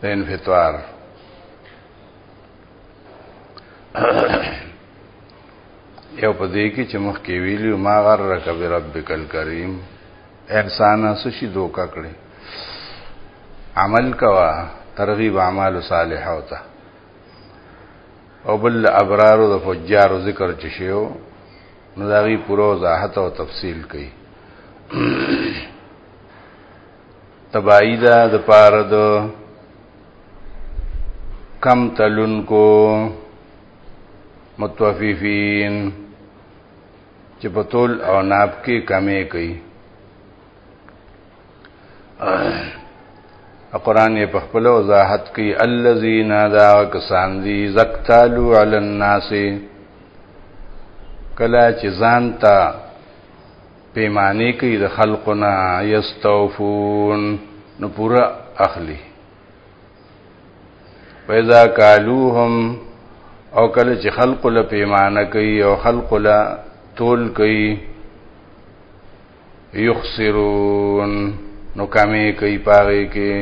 د انفطار یو په دې کې چې مخ کې ویلی ما غر رک بربک الکریم انسان سشي دوکا کړي عمل کوا ترغیب اعمال صالحه وتا او بل ابرار او فجار ذکر چشیو نو داغي پرو وضاحت او تفصیل کړي تبایی ده د پاره د کم تلونکو متوفیفین چې په تول او ناب کې کمی کوي قرآن یې په خپل وضاحت کې الذین دا کسان دي زکتالو علی الناس کلا چې ځان ته پیمانه کوي د خلقنا یستوفون نو پورا اخلي وإذا قالوهم او کله چې خلق له پیمانه کوي او خلق له تول کوي یخسرون نو کمی کوي پاره کې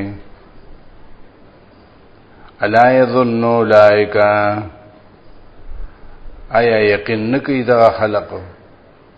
الا یظن اولئک آیا یقین نکي دا خلقو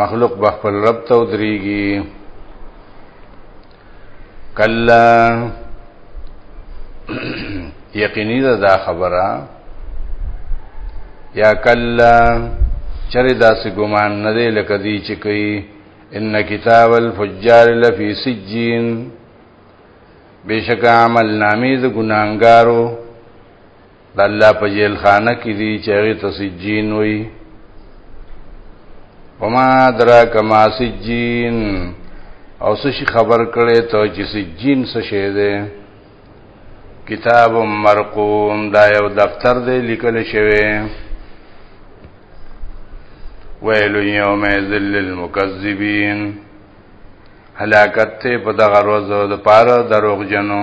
مخلوق به خپل رب ته ودرېږي کلا یقیني ده دا خبره یا کلا چرې داسې ګمان نه دی لکه دی چې کوي ان کتاب الفجار لفی سجین بشک عمل نامی د ګناهګارو د الله په جیل خانه کې دي چې هغه ته سجین وي وما دراک ما سجین او څه شي خبر کړي ته چې سجین څه شي ده کتاب مرقوم دا یو دفتر دی لیکل شوی ویل یوم ذل للمکذبین هلاکت ته په دغه ورځ د پاره دروغ جنو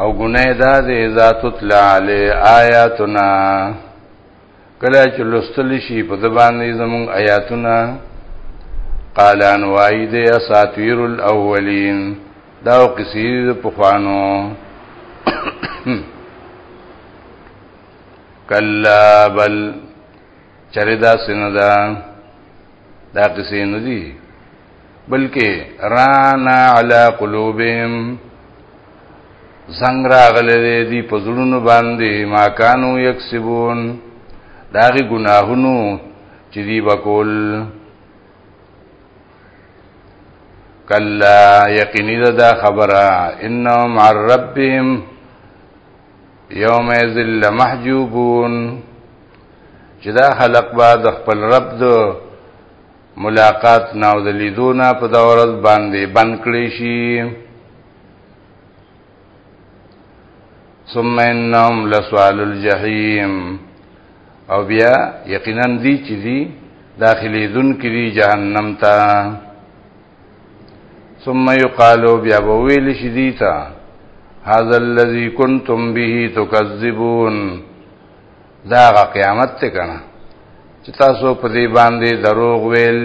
او ګناه دا د اذا تطلع علی آیاتنا کله چې لوستل شي په د باندې زموږ آیاتونه قالان وای د اساطیر الاولین دا قصیر په خوانو کلا بل چردا سندا دا قصې نه دي بلکې رانا علی قلوبهم زنګ راغلې دي په زړونو باندې ما کانو یکسبون داغي ګناهونو چې دی وکول کلا یقینی دا خبره انهم عن ربهم یوم ذل محجوبون چې دا خلق با د خپل رب دو ملاقات نه او د لیدو نه په دا ورځ باندې بند کړی شي ثم انهم لسوال الجحیم او بیا یقینا دی چې دی داخلي دن کې دی جهنم ته ثم یقالو بیا ویل شي دی ته هذا الذي كنتم به تكذبون دا هغه قیامت ته کنه چې تاسو په دې باندې دروغ ویل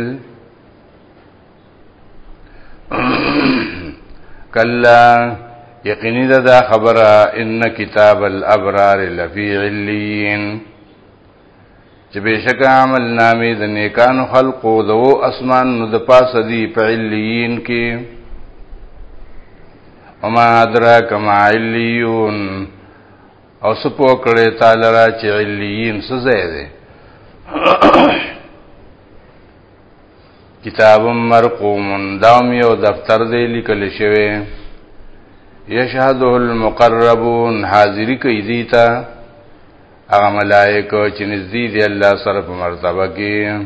کلا یقیني دا خبره ان کتاب الابرار لفی علیین چې بشک عمل نامې د نیکانو خلقو د وو اسمان نو د پاسه دی په علیین کې وما ادراک ما علیون او سپو کړي تعالی را چې علیین سزا ده کتاب مرقوم دام یو دفتر دی لیکل شوی یشهده المقربون حاضری کوي دی تا هغه ملائکه چې نږدې دي الله سره په مرتبه کې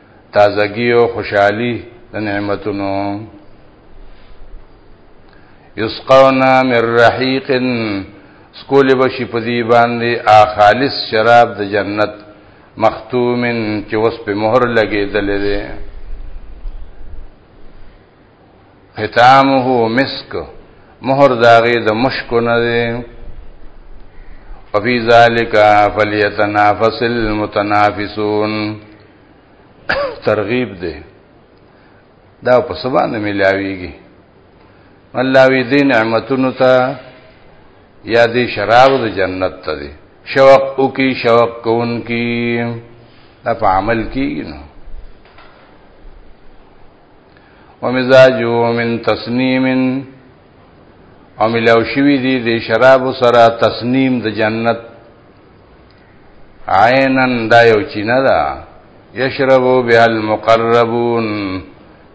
تازګي او خوشحالي د نعمتونو یسقونا من رحیق سکول بشي په دی باندې ا خالص شراب د جنت مختومن چې وس په مهر لګېدلې ده ختامه مسک مہر داغه د مشک نه دی وفي ذلك فليتنافس المتنافسون ترغیب دی دا په سبا نه ملاویږي الله وی دین نعمتونو ته یا دی شراب د جنت ته دی شوق او کی شوق کون کی دا په عمل کیږي نو ومزاجو من تسنیم او ملاو شوی دی د شراب سره تسنیم د جنت عینن دا یو چینه ده یشربو بها المقربون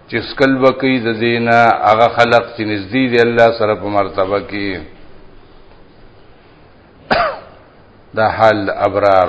چې سکل بکی د دینه هغه خلق چې نږدې دی الله سره په مرتبه کې دا حال ابرار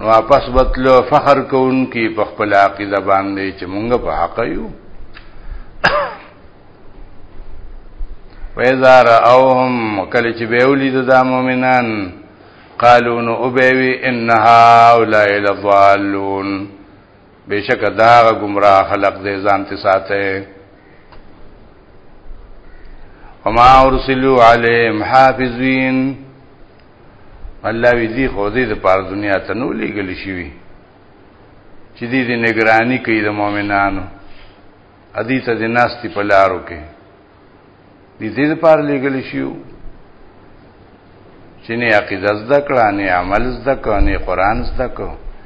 واپس بتلو فخر کوونکی په خپل عقیده باندې چې مونږ په حق یو وإذا رأوهم کله چې به ولید د مؤمنان قالو نو وبوي ان هؤلاء لضالون بشک دا گمراه خلق دې ځان ته ساته وما ارسلوا عليهم حافظين الله وی دی خو دې د پاره دنیا ته نو لګل شي وی چې دې دې نگرانی کوي د مؤمنانو ادي ته د ناستي په لارو کې دې دې د پاره لګل شي چې نه عقیده زده کړه نه عمل زده کړه نه قران زده کړه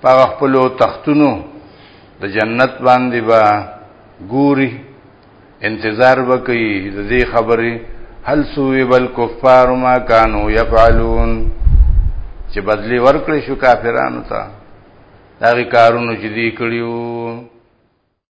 په خپل تختونو د جنت باندې با ګوري انتظار وکي د دې خبرې هل سوی بل کفار ما كانوا يفعلون چې بدلی ورکړې شو کافرانو ته دا کارونه چې دی کړیو